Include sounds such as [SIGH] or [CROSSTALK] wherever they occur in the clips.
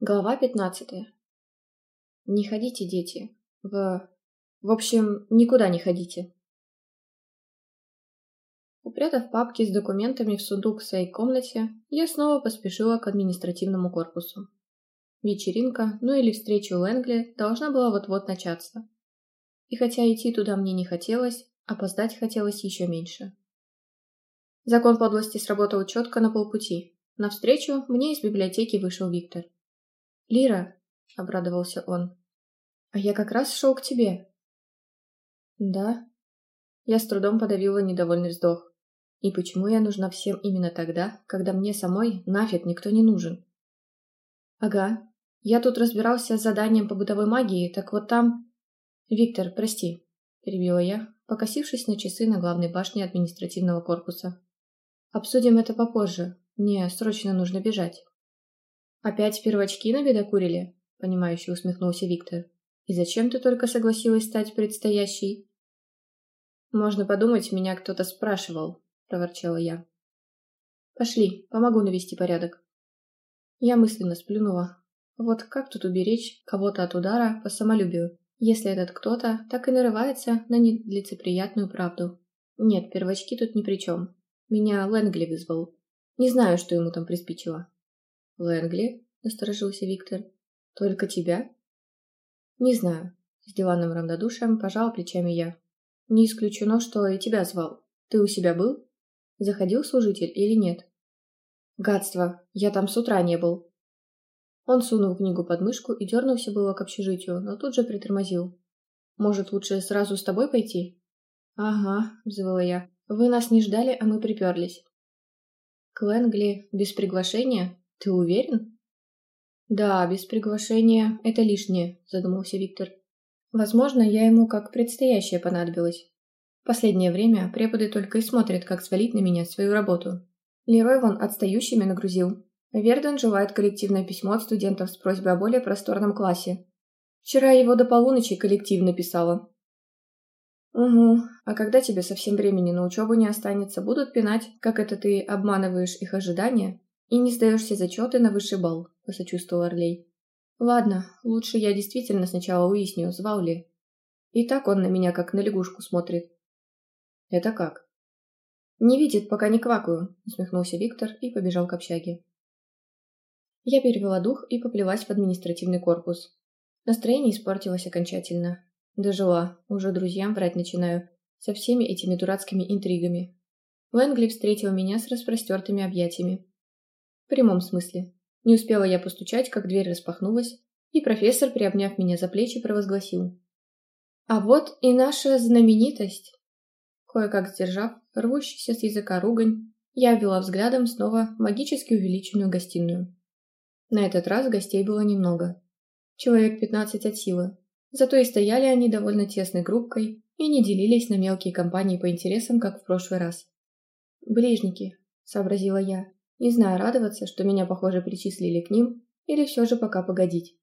Глава пятнадцатая. Не ходите, дети. В... В общем, никуда не ходите. Упрятав папки с документами в сундук в своей комнате, я снова поспешила к административному корпусу. Вечеринка, ну или встреча у Лэнгли, должна была вот-вот начаться. И хотя идти туда мне не хотелось, опоздать хотелось еще меньше. Закон подлости сработал четко на полпути. Навстречу мне из библиотеки вышел Виктор. «Лира», — обрадовался он, — «а я как раз шел к тебе». «Да?» Я с трудом подавила недовольный вздох. И почему я нужна всем именно тогда, когда мне самой нафиг никто не нужен? Ага, я тут разбирался с заданием по бытовой магии, так вот там... Виктор, прости, перебила я, покосившись на часы на главной башне административного корпуса. Обсудим это попозже, мне срочно нужно бежать. «Опять первочки набедокурили?» — понимающе усмехнулся Виктор. «И зачем ты только согласилась стать предстоящей?» «Можно подумать, меня кто-то спрашивал», — проворчала я. «Пошли, помогу навести порядок». Я мысленно сплюнула. Вот как тут уберечь кого-то от удара по самолюбию, если этот кто-то так и нарывается на нелицеприятную правду? Нет, первочки тут ни при чем. Меня Лэнгли вызвал. Не знаю, что ему там приспичило. «Лэнгли?» — насторожился Виктор. «Только тебя?» «Не знаю», — с диванным равнодушием пожал плечами я. «Не исключено, что и тебя звал. Ты у себя был? Заходил служитель или нет?» «Гадство! Я там с утра не был!» Он сунул книгу под мышку и дернулся было к общежитию, но тут же притормозил. «Может, лучше сразу с тобой пойти?» «Ага», — взвыла я. «Вы нас не ждали, а мы приперлись». «К Лэнгли без приглашения?» «Ты уверен?» «Да, без приглашения это лишнее», — задумался Виктор. «Возможно, я ему как предстоящая понадобилась. Последнее время преподы только и смотрят, как свалить на меня свою работу. Лерой вон отстающими нагрузил. Верден желает коллективное письмо от студентов с просьбой о более просторном классе. Вчера его до полуночи коллектив написала. «Угу. А когда тебе совсем времени на учебу не останется, будут пинать, как это ты обманываешь их ожидания, «И не сдаешь все зачеты на высший балл», — посочувствовал Орлей. «Ладно, лучше я действительно сначала выясню, звал ли. И так он на меня как на лягушку смотрит». «Это как?» «Не видит, пока не квакаю», — усмехнулся Виктор и побежал к общаге. Я перевела дух и поплелась в административный корпус. Настроение испортилось окончательно. Дожила, уже друзьям врать начинаю, со всеми этими дурацкими интригами. Лэнгли встретил меня с распростертыми объятиями. В прямом смысле. Не успела я постучать, как дверь распахнулась, и профессор, приобняв меня за плечи, провозгласил. «А вот и наша знаменитость!» Кое-как сдержав рвущийся с языка ругань, я ввела взглядом снова магически увеличенную гостиную. На этот раз гостей было немного. Человек пятнадцать от силы. Зато и стояли они довольно тесной группкой и не делились на мелкие компании по интересам, как в прошлый раз. «Ближники», — сообразила я. Не знаю, радоваться, что меня, похоже, причислили к ним, или все же пока погодить.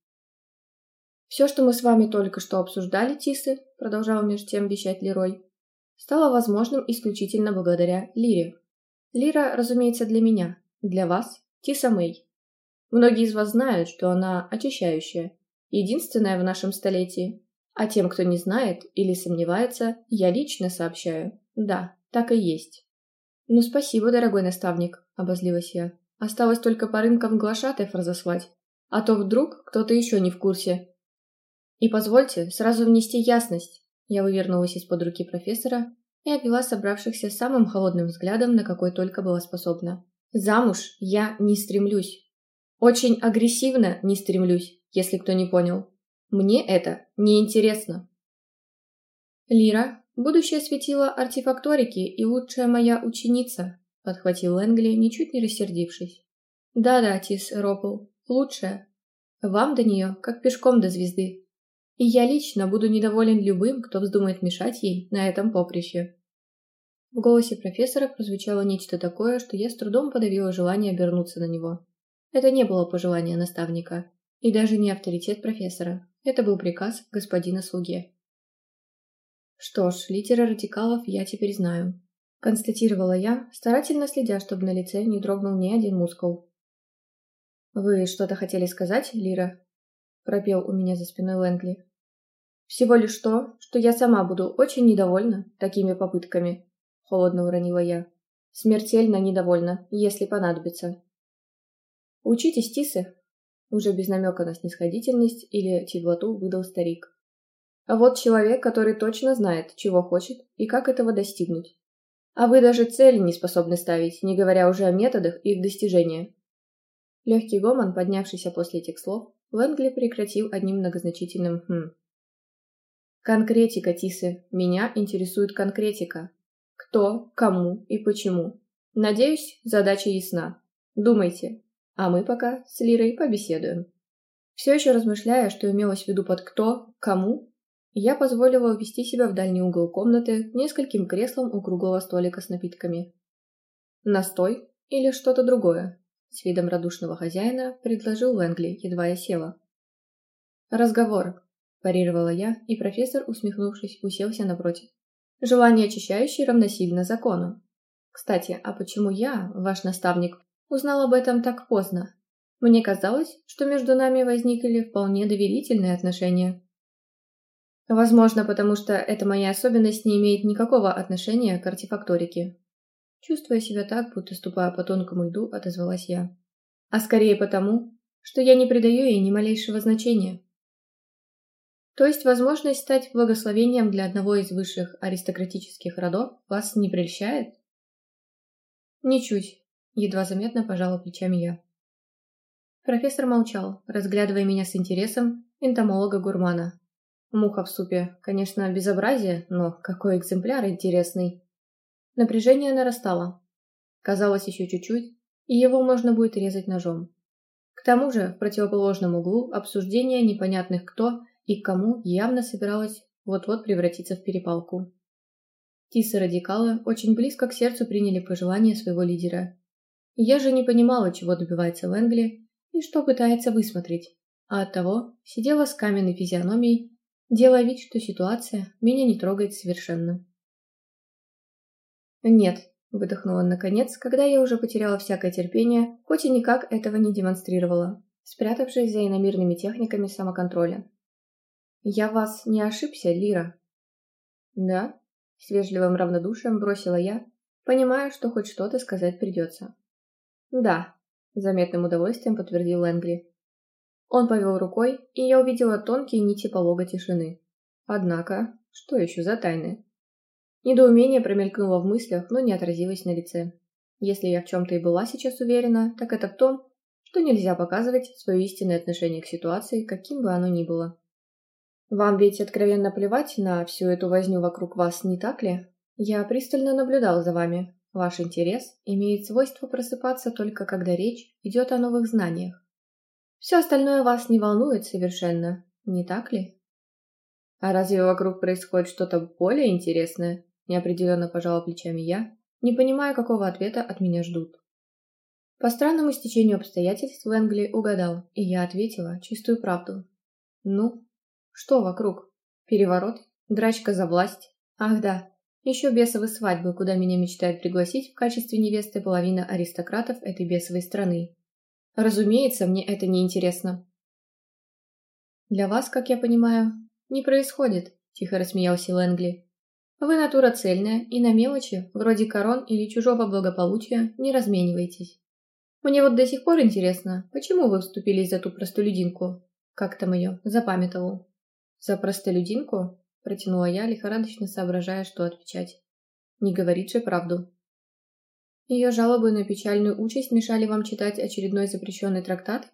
«Все, что мы с вами только что обсуждали, Тисы», — продолжал между тем вещать Лерой, стало возможным исключительно благодаря Лире. Лира, разумеется, для меня, для вас, Тиса Мэй. Многие из вас знают, что она очищающая, единственная в нашем столетии. А тем, кто не знает или сомневается, я лично сообщаю. Да, так и есть. Ну спасибо, дорогой наставник, — обозлилась я. «Осталось только по рынкам глашатаев разослать, а то вдруг кто-то еще не в курсе». «И позвольте сразу внести ясность», — я вывернулась из-под руки профессора и обвела собравшихся самым холодным взглядом, на какой только была способна. «Замуж я не стремлюсь. Очень агрессивно не стремлюсь, если кто не понял. Мне это не интересно. Лира, будущее светило артефакторики и лучшая моя ученица, подхватил Лэнгли, ничуть не рассердившись. «Да-да, Тис Ропл, лучшая. Вам до нее, как пешком до звезды. И я лично буду недоволен любым, кто вздумает мешать ей на этом поприще». В голосе профессора прозвучало нечто такое, что я с трудом подавила желание обернуться на него. Это не было пожелание наставника, и даже не авторитет профессора. Это был приказ господина слуге. Что ж, литера радикалов я теперь знаю констатировала я, старательно следя, чтобы на лице не дрогнул ни один мускул. «Вы что-то хотели сказать, Лира?» – пропел у меня за спиной Лэнгли. «Всего лишь то, что я сама буду очень недовольна такими попытками», – холодно уронила я. «Смертельно недовольна, если понадобится». «Учитесь, Тисы», – уже без намека на снисходительность или теплоту выдал старик. «А вот человек, который точно знает, чего хочет и как этого достигнуть. А вы даже цели не способны ставить, не говоря уже о методах их достижения». Легкий гомон, поднявшийся после этих слов, Лэнгли прекратил одним многозначительным «хм». Конкретика, Тисы. Меня интересует конкретика. Кто, кому и почему. Надеюсь, задача ясна. Думайте. А мы пока с Лирой побеседуем. Все еще размышляя, что имелось в виду под «кто», «кому», я позволила увести себя в дальний угол комнаты нескольким креслом у круглого столика с напитками. Настой или что-то другое? С видом радушного хозяина предложил Лэнгли, едва я села. Разговор, парировала я, и профессор, усмехнувшись, уселся напротив. Желание очищающее равносильно закону. Кстати, а почему я, ваш наставник, узнал об этом так поздно? Мне казалось, что между нами возникли вполне доверительные отношения. Возможно, потому что эта моя особенность не имеет никакого отношения к артефакторике. Чувствуя себя так, будто ступая по тонкому льду, отозвалась я. А скорее потому, что я не придаю ей ни малейшего значения. То есть возможность стать благословением для одного из высших аристократических родов вас не прельщает? Ничуть, едва заметно пожала плечами я. Профессор молчал, разглядывая меня с интересом энтомолога-гурмана. Муха в супе, конечно, безобразие, но какой экземпляр интересный. Напряжение нарастало. Казалось, еще чуть-чуть, и его можно будет резать ножом. К тому же, в противоположном углу обсуждение непонятных кто и кому явно собиралась вот-вот превратиться в перепалку. Тисы-радикалы очень близко к сердцу приняли пожелания своего лидера. Я же не понимала, чего добивается Лэнгли и что пытается высмотреть, а оттого сидела с каменной физиономией, делая вид, что ситуация меня не трогает совершенно. «Нет», — выдохнула наконец, когда я уже потеряла всякое терпение, хоть и никак этого не демонстрировала, спрятавшись за иномирными техниками самоконтроля. «Я вас не ошибся, Лира?» «Да?» — с вежливым равнодушием бросила я, понимая, что хоть что-то сказать придется. «Да», — заметным удовольствием подтвердил Лэнгли. Он повел рукой, и я увидела тонкие нити полога тишины. Однако, что еще за тайны? Недоумение промелькнуло в мыслях, но не отразилось на лице. Если я в чем-то и была сейчас уверена, так это в том, что нельзя показывать свое истинное отношение к ситуации, каким бы оно ни было. Вам ведь откровенно плевать на всю эту возню вокруг вас, не так ли? Я пристально наблюдал за вами. Ваш интерес имеет свойство просыпаться только когда речь идет о новых знаниях. Все остальное вас не волнует совершенно, не так ли? А разве вокруг происходит что-то более интересное? Неопределенно пожала плечами я, не понимая, какого ответа от меня ждут. По странному стечению обстоятельств Лэнгли угадал, и я ответила чистую правду. Ну, что вокруг? Переворот? Драчка за власть? Ах да, еще бесовы свадьбы, куда меня мечтают пригласить в качестве невесты половина аристократов этой бесовой страны. Разумеется, мне это не интересно. Для вас, как я понимаю, не происходит, тихо рассмеялся Лэнгли. Вы натура цельная и на мелочи, вроде корон или чужого благополучия, не размениваетесь. Мне вот до сих пор интересно, почему вы вступились за ту простолюдинку? Как там ее? Запамятовал. «За простолюдинку?» – протянула я, лихорадочно соображая, что отвечать. «Не говорит же правду». Ее жалобы на печальную участь мешали вам читать очередной запрещенный трактат?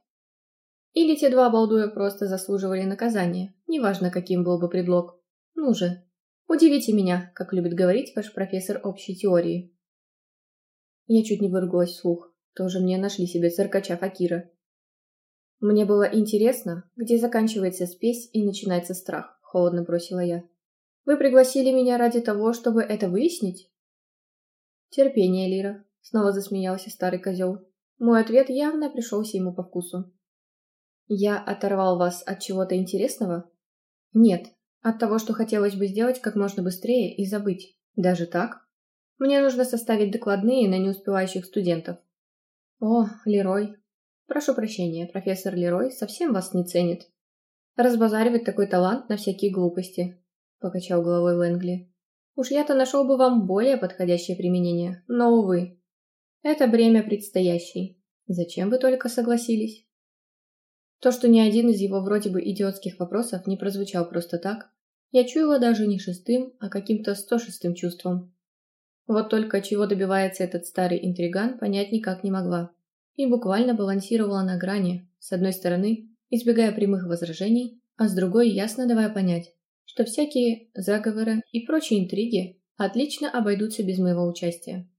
Или те два балдуя просто заслуживали наказания, неважно, каким был бы предлог? Ну же, удивите меня, как любит говорить ваш профессор общей теории. Я чуть не выругалась вслух. Тоже мне нашли себе циркача Факира. «Мне было интересно, где заканчивается спесь и начинается страх», — холодно бросила я. «Вы пригласили меня ради того, чтобы это выяснить?» «Терпение, Лира», — снова засмеялся старый козел. Мой ответ явно пришелся ему по вкусу. «Я оторвал вас от чего-то интересного?» «Нет, от того, что хотелось бы сделать как можно быстрее и забыть. Даже так? Мне нужно составить докладные на неуспевающих студентов». «О, Лерой, Прошу прощения, профессор Лерой совсем вас не ценит. Разбазаривать такой талант на всякие глупости, покачал головой Лэнгли. Уж я-то нашел бы вам более подходящее применение, но, увы. Это бремя предстоящей. Зачем вы только согласились? То, что ни один из его вроде бы идиотских вопросов не прозвучал просто так, я чуяла даже не шестым, а каким-то сто шестым чувством. Вот только чего добивается этот старый интриган, понять никак не могла. И буквально балансировала на грани, с одной стороны, избегая прямых возражений, а с другой ясно давая понять, что всякие заговоры и прочие интриги отлично обойдутся без моего участия.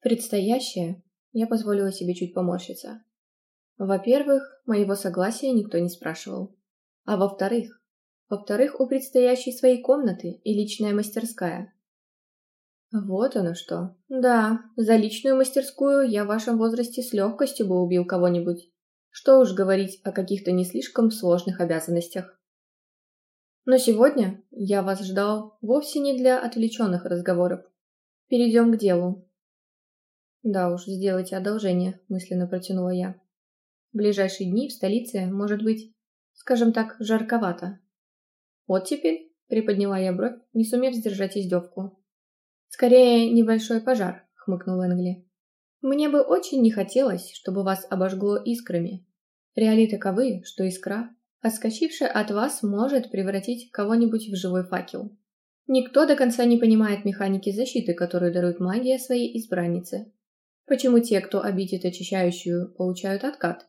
Предстоящее я позволила себе чуть поморщиться. Во-первых, моего согласия никто не спрашивал. А во-вторых, во-вторых, у предстоящей своей комнаты и личная мастерская. Вот оно что. Да, за личную мастерскую я в вашем возрасте с легкостью бы убил кого-нибудь. Что уж говорить о каких-то не слишком сложных обязанностях. Но сегодня я вас ждал вовсе не для отвлеченных разговоров. Перейдем к делу. Да уж, сделайте одолжение, мысленно протянула я. В ближайшие дни в столице может быть, скажем так, жарковато. Вот теперь приподняла я бровь, не сумев сдержать издевку. «Скорее, небольшой пожар», — хмыкнул Энгли. «Мне бы очень не хотелось, чтобы вас обожгло искрами. Реалии таковы, что искра, отскочившая от вас, может превратить кого-нибудь в живой факел. Никто до конца не понимает механики защиты, которую дарует магия своей избраннице. Почему те, кто обидит очищающую, получают откат?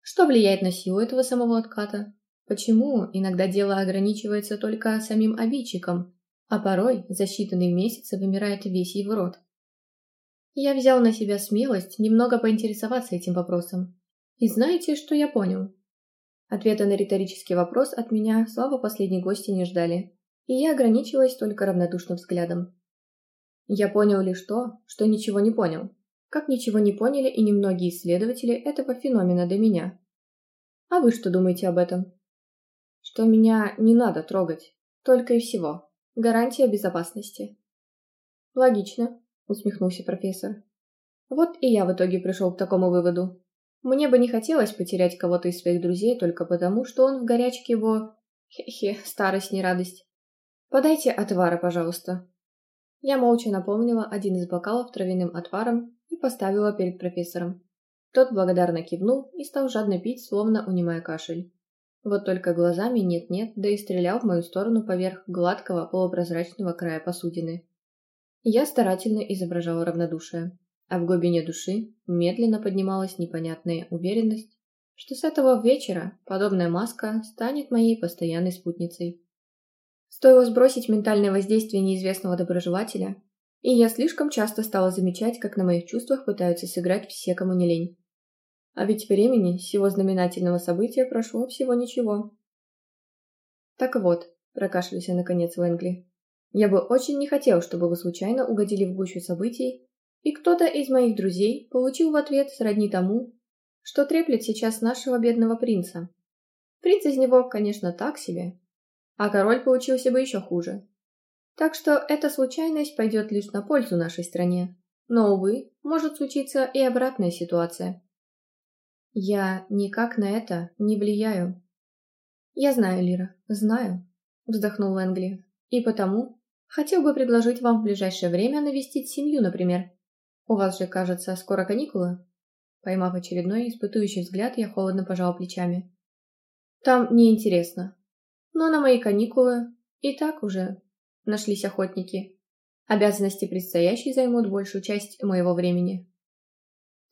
Что влияет на силу этого самого отката? Почему иногда дело ограничивается только самим обидчиком, а порой за считанные месяцы вымирает весь его род. Я взял на себя смелость немного поинтересоваться этим вопросом. И знаете, что я понял? Ответа на риторический вопрос от меня, слава последней гости, не ждали, и я ограничилась только равнодушным взглядом. Я понял лишь то, что ничего не понял, как ничего не поняли и немногие исследователи этого феномена до меня. А вы что думаете об этом? Что меня не надо трогать, только и всего. Гарантия безопасности. Логично, усмехнулся профессор. Вот и я в итоге пришел к такому выводу. Мне бы не хотелось потерять кого-то из своих друзей только потому, что он в горячке его... Хе-хе, старость не радость. Подайте отвара, пожалуйста. Я молча наполнила один из бокалов травяным отваром и поставила перед профессором. Тот благодарно кивнул и стал жадно пить, словно унимая кашель. Вот только глазами нет-нет, да и стрелял в мою сторону поверх гладкого полупрозрачного края посудины. Я старательно изображала равнодушие, а в глубине души медленно поднималась непонятная уверенность, что с этого вечера подобная маска станет моей постоянной спутницей. Стоило сбросить ментальное воздействие неизвестного доброжелателя, и я слишком часто стала замечать, как на моих чувствах пытаются сыграть все, кому не лень. А ведь времени всего знаменательного события прошло всего ничего. Так вот, прокашлялся наконец Лэнгли. Я бы очень не хотел, чтобы вы случайно угодили в гущу событий, и кто-то из моих друзей получил в ответ сродни тому, что треплет сейчас нашего бедного принца. Принц из него, конечно, так себе, а король получился бы еще хуже. Так что эта случайность пойдет лишь на пользу нашей стране. Но, увы, может случиться и обратная ситуация. Я никак на это не влияю. Я знаю, Лира, знаю, вздохнул Энгли. И потому хотел бы предложить вам в ближайшее время навестить семью, например. У вас же, кажется, скоро каникулы. Поймав очередной испытующий взгляд, я холодно пожал плечами. Там неинтересно. Но на мои каникулы и так уже нашлись охотники. Обязанности предстоящей займут большую часть моего времени.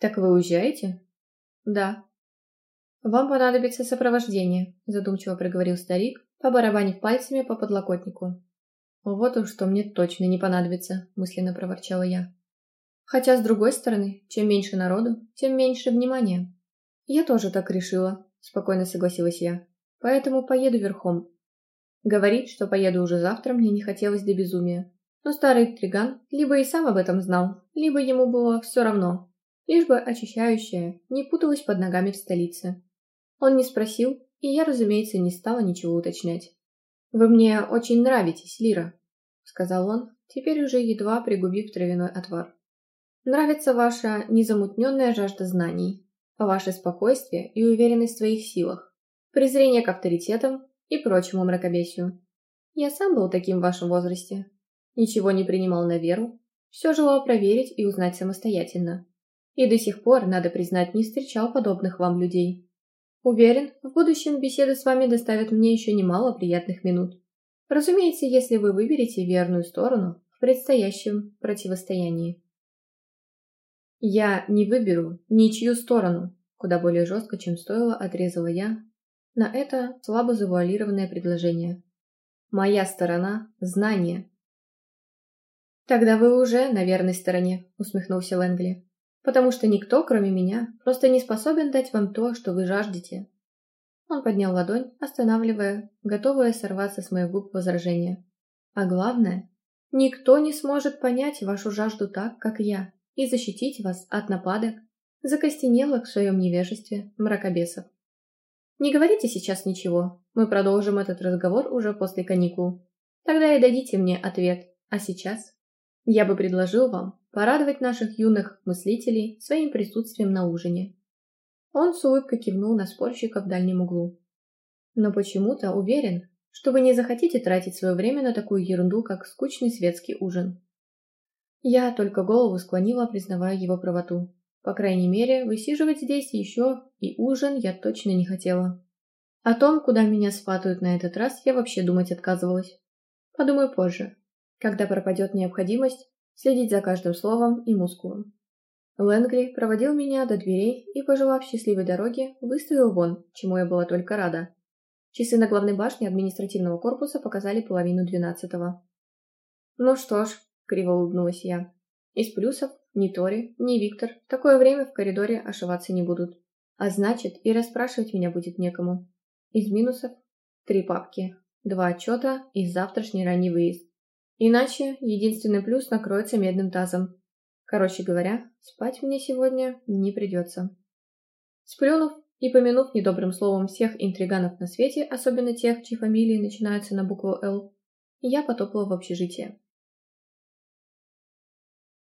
Так вы уезжаете? «Да». «Вам понадобится сопровождение», – задумчиво проговорил старик, побарабанив пальцами по подлокотнику. «Вот уж что мне точно не понадобится», – мысленно проворчала я. «Хотя, с другой стороны, чем меньше народу, тем меньше внимания». «Я тоже так решила», – спокойно согласилась я. «Поэтому поеду верхом». Говорить, что поеду уже завтра, мне не хотелось до безумия. Но старый триган либо и сам об этом знал, либо ему было все равно, лишь бы очищающая не путалась под ногами в столице. Он не спросил, и я, разумеется, не стала ничего уточнять. «Вы мне очень нравитесь, Лира», — сказал он, теперь уже едва пригубив травяной отвар. «Нравится ваша незамутненная жажда знаний, ваше спокойствие и уверенность в своих силах, презрение к авторитетам и прочему мракобесию. Я сам был таким в вашем возрасте. Ничего не принимал на веру, все желал проверить и узнать самостоятельно. И до сих пор, надо признать, не встречал подобных вам людей. Уверен, в будущем беседы с вами доставят мне еще немало приятных минут. Разумеется, если вы выберете верную сторону в предстоящем противостоянии. Я не выберу ничью сторону, куда более жестко, чем стоило, отрезала я на это слабо завуалированное предложение. Моя сторона – знание. Тогда вы уже на верной стороне, усмехнулся Лэнгли потому что никто, кроме меня, просто не способен дать вам то, что вы жаждете. Он поднял ладонь, останавливая, готовая сорваться с моих губ возражение. А главное, никто не сможет понять вашу жажду так, как я, и защитить вас от нападок, закостенелых в своем невежестве мракобесов. Не говорите сейчас ничего, мы продолжим этот разговор уже после каникул. Тогда и дадите мне ответ, а сейчас я бы предложил вам порадовать наших юных мыслителей своим присутствием на ужине. Он с улыбкой кивнул на спорщика в дальнем углу. Но почему-то уверен, что вы не захотите тратить свое время на такую ерунду, как скучный светский ужин. Я только голову склонила, признавая его правоту. По крайней мере, высиживать здесь еще и ужин я точно не хотела. О том, куда меня сватают на этот раз, я вообще думать отказывалась. Подумаю позже, когда пропадет необходимость следить за каждым словом и мускулом. Лэнгли проводил меня до дверей и, пожелав счастливой дороги, выставил вон, чему я была только рада. Часы на главной башне административного корпуса показали половину двенадцатого. «Ну что ж», — криво улыбнулась я, — «из плюсов ни Тори, ни Виктор в такое время в коридоре ошиваться не будут. А значит, и расспрашивать меня будет некому. Из минусов — три папки, два отчета и завтрашний ранний выезд. Иначе единственный плюс накроется медным тазом. Короче говоря, спать мне сегодня не придется. Сплюнув и помянув недобрым словом всех интриганов на свете, особенно тех, чьи фамилии начинаются на букву «Л», я потопала в общежитие.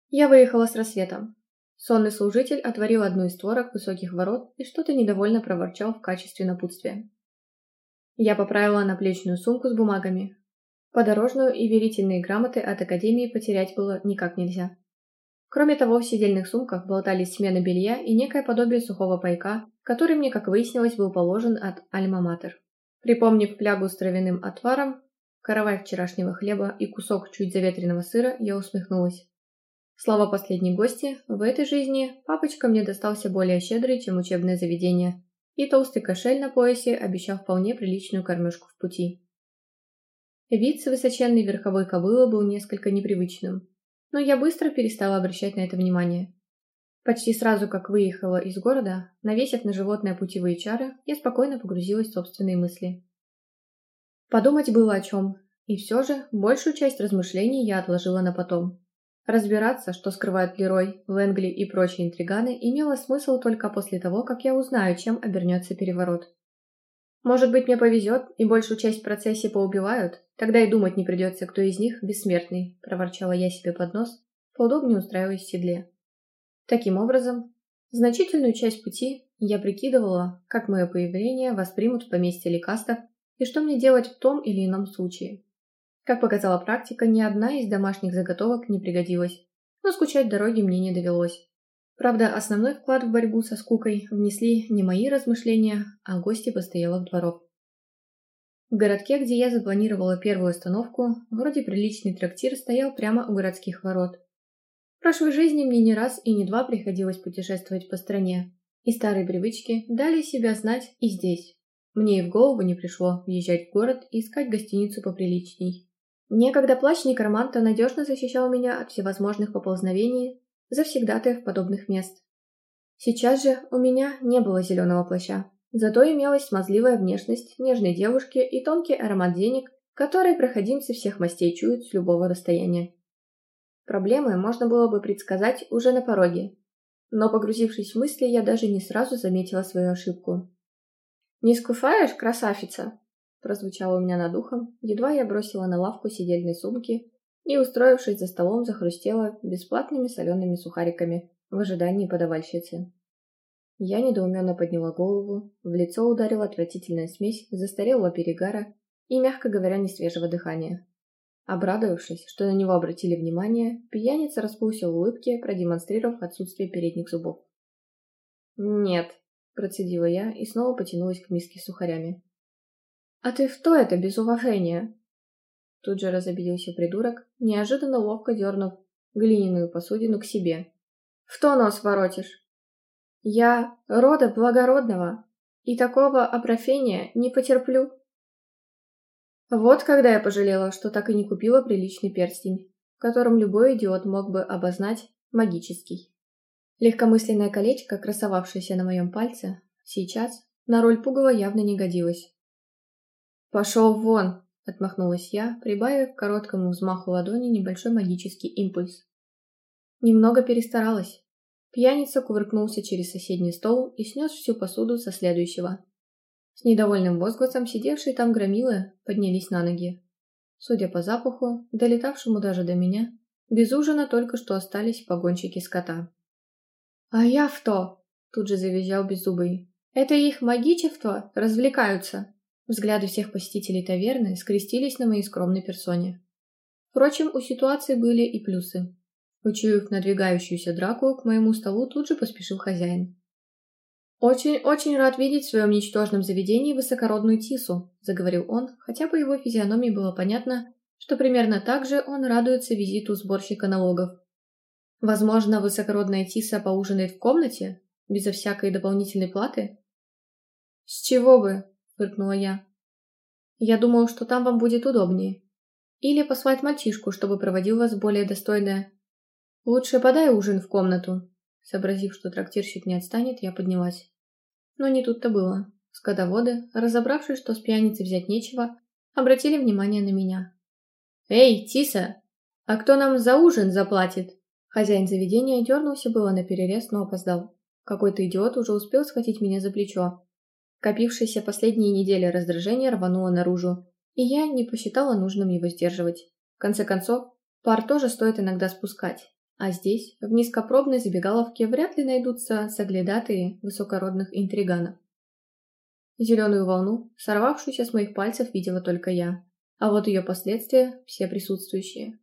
Я выехала с рассветом. Сонный служитель отворил одну из створок высоких ворот и что-то недовольно проворчал в качестве напутствия. Я поправила наплечную сумку с бумагами, Подорожную и верительные грамоты от Академии потерять было никак нельзя. Кроме того, в сидельных сумках болтались смена белья и некое подобие сухого пайка, который мне, как выяснилось, был положен от Альма-Матер. Припомнив плягу с травяным отваром, каравай вчерашнего хлеба и кусок чуть заветренного сыра, я усмехнулась. Слава последней гости, в этой жизни папочка мне достался более щедрый, чем учебное заведение, и толстый кошель на поясе обещал вполне приличную кормежку в пути. Вид с высоченной верховой кобылы был несколько непривычным, но я быстро перестала обращать на это внимание. Почти сразу, как выехала из города, навесив на животное путевые чары, я спокойно погрузилась в собственные мысли. Подумать было о чем, и все же большую часть размышлений я отложила на потом. Разбираться, что скрывают Лерой, Лэнгли и прочие интриганы, имело смысл только после того, как я узнаю, чем обернется переворот. Может быть, мне повезет, и большую часть в процессе поубивают? Тогда и думать не придется, кто из них бессмертный, проворчала я себе под нос, поудобнее устраиваясь в седле. Таким образом, значительную часть пути я прикидывала, как мое появление воспримут в поместье Ликастов и что мне делать в том или ином случае. Как показала практика, ни одна из домашних заготовок не пригодилась, но скучать дороги мне не довелось. Правда, основной вклад в борьбу со скукой внесли не мои размышления, а гости постоялых дворов. В городке, где я запланировала первую остановку, вроде приличный трактир стоял прямо у городских ворот. В прошлой жизни мне не раз и не два приходилось путешествовать по стране, и старые привычки дали себя знать и здесь. Мне и в голову не пришло въезжать в город и искать гостиницу поприличней. Некогда плащ некроманта надежно защищал меня от всевозможных поползновений завсегдатаев подобных мест. Сейчас же у меня не было зеленого плаща, зато имелась смазливая внешность нежной девушки и тонкий аромат денег, который проходимцы всех мастей чуют с любого расстояния. Проблемы можно было бы предсказать уже на пороге, но погрузившись в мысли, я даже не сразу заметила свою ошибку. «Не скуфаешь, красавица?» Прозвучало у меня над ухом, едва я бросила на лавку сидельной сумки и, устроившись за столом, захрустела бесплатными солеными сухариками в ожидании подавальщицы. Я недоуменно подняла голову, в лицо ударила отвратительная смесь застарелого перегара и, мягко говоря, несвежего дыхания. Обрадовавшись, что на него обратили внимание, пьяница расплылся в улыбке, продемонстрировав отсутствие передних зубов. «Нет», – процедила я и снова потянулась к миске с сухарями. «А ты кто это, без уважения?» Тут же разобиделся придурок, неожиданно ловко дернув глиняную посудину к себе. «В то нос воротишь!» «Я рода благородного, и такого опрофения не потерплю!» Вот когда я пожалела, что так и не купила приличный перстень, в котором любой идиот мог бы обознать магический. Легкомысленное колечко, красовавшееся на моем пальце, сейчас на роль пугала явно не годилось. «Пошел вон!» – отмахнулась я, прибавив к короткому взмаху ладони небольшой магический импульс. Немного перестаралась. Пьяница кувыркнулся через соседний стол и снес всю посуду со следующего. С недовольным возгласом сидевшие там громилы поднялись на ноги. Судя по запаху, долетавшему даже до меня, без ужина только что остались погонщики скота. «А я что?» – тут же завизжал Беззубый. «Это их магичество развлекаются!» Взгляды всех посетителей таверны скрестились на моей скромной персоне. Впрочем, у ситуации были и плюсы. Учуяв надвигающуюся драку, к моему столу тут же поспешил хозяин. «Очень-очень рад видеть в своем ничтожном заведении высокородную Тису», — заговорил он, хотя по его физиономии было понятно, что примерно так же он радуется визиту сборщика налогов. «Возможно, высокородная Тиса поужинает в комнате, безо всякой дополнительной платы?» «С чего бы?» — фыркнула я. «Я думал, что там вам будет удобнее. Или послать мальчишку, чтобы проводил вас более достойное. Лучше подай ужин в комнату, Сообразив, что трактирщик не отстанет, я поднялась. Но не тут-то было. Скотоводы, разобравшись, что с пьяницы взять нечего, обратили внимание на меня. «Эй, Тиса! А кто нам за ужин заплатит?» Хозяин заведения дернулся было на перерез, но опоздал. Какой-то идиот уже успел схватить меня за плечо. Копившееся последние недели раздражение рвануло наружу, и я не посчитала нужным его сдерживать. В конце концов, пар тоже стоит иногда спускать. А здесь, в низкопробной забегаловке, вряд ли найдутся соглядатые высокородных интриганов. Зеленую волну, сорвавшуюся с моих пальцев, видела только я. А вот ее последствия – все присутствующие.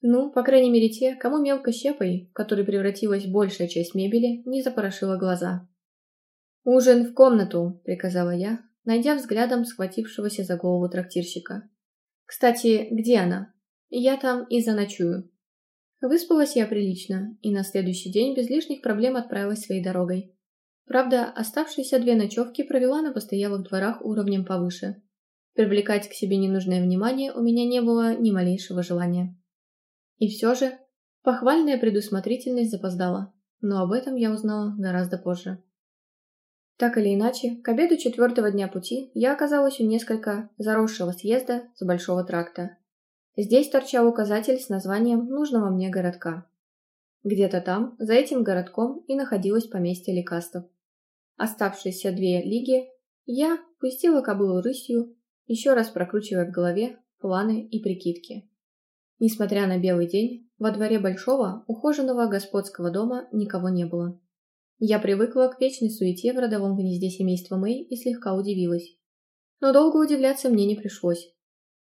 Ну, по крайней мере те, кому мелкой щепой, в которой превратилась большая часть мебели, не запорошила глаза. «Ужин в комнату», – приказала я, найдя взглядом схватившегося за голову трактирщика. «Кстати, где она? Я там и заночую». Выспалась я прилично, и на следующий день без лишних проблем отправилась своей дорогой. Правда, оставшиеся две ночевки провела на постоялых дворах уровнем повыше. Привлекать к себе ненужное внимание у меня не было ни малейшего желания. И все же, похвальная предусмотрительность запоздала, но об этом я узнала гораздо позже. Так или иначе, к обеду четвертого дня пути я оказалась у несколько заросшего съезда с большого тракта, Здесь торчал указатель с названием нужного мне городка. Где-то там, за этим городком, и находилось поместье Лекастов. Оставшиеся две лиги я пустила кобылу рысью, еще раз прокручивая в голове планы и прикидки. Несмотря на белый день, во дворе большого, ухоженного господского дома никого не было. Я привыкла к вечной суете в родовом гнезде семейства Мэй и слегка удивилась. Но долго удивляться мне не пришлось.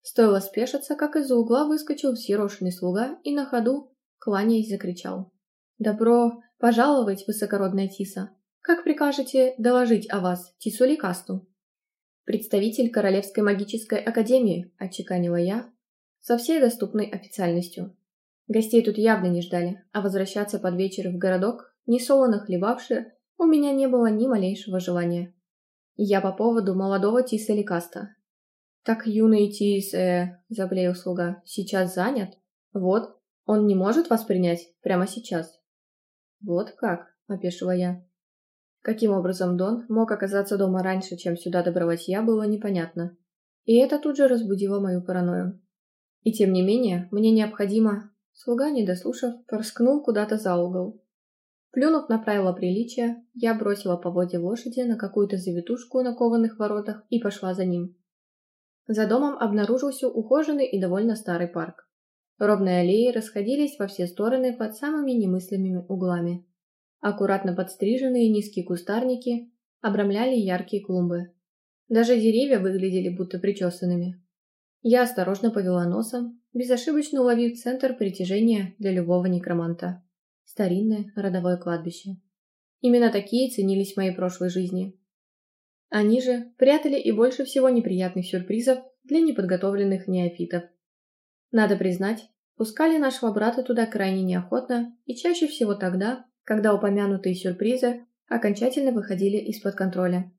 Стоило спешиться, как из-за угла выскочил взъерошенный слуга и на ходу, кланяясь, закричал. «Добро пожаловать, высокородная Тиса! Как прикажете доложить о вас, Тису Ликасту?» «Представитель Королевской магической академии», – отчеканила я, со всей доступной официальностью. Гостей тут явно не ждали, а возвращаться под вечер в городок, несолоно хлебавши, у меня не было ни малейшего желания. Я по поводу молодого Тиса Ликаста, «Так юный Тис, э...» — заблеял слуга. «Сейчас занят? Вот, он не может вас принять прямо сейчас». «Вот как?» — опешила я. Каким образом Дон мог оказаться дома раньше, чем сюда добралась я, было непонятно. И это тут же разбудило мою паранойю. И тем не менее, мне необходимо... Слуга, не дослушав, порскнул куда-то за угол. Плюнув на правила приличия, я бросила поводья лошади на какую-то завитушку на кованых воротах и пошла за ним. За домом обнаружился ухоженный и довольно старый парк. Ровные аллеи расходились во все стороны под самыми немыслимыми углами. Аккуратно подстриженные низкие кустарники обрамляли яркие клумбы. Даже деревья выглядели будто причесанными. Я осторожно повела носом, безошибочно уловив центр притяжения для любого некроманта. Старинное родовое кладбище. Именно такие ценились в моей прошлой жизни. Они же прятали и больше всего неприятных сюрпризов для неподготовленных неофитов. Надо признать, пускали нашего брата туда крайне неохотно и чаще всего тогда, когда упомянутые сюрпризы окончательно выходили из-под контроля.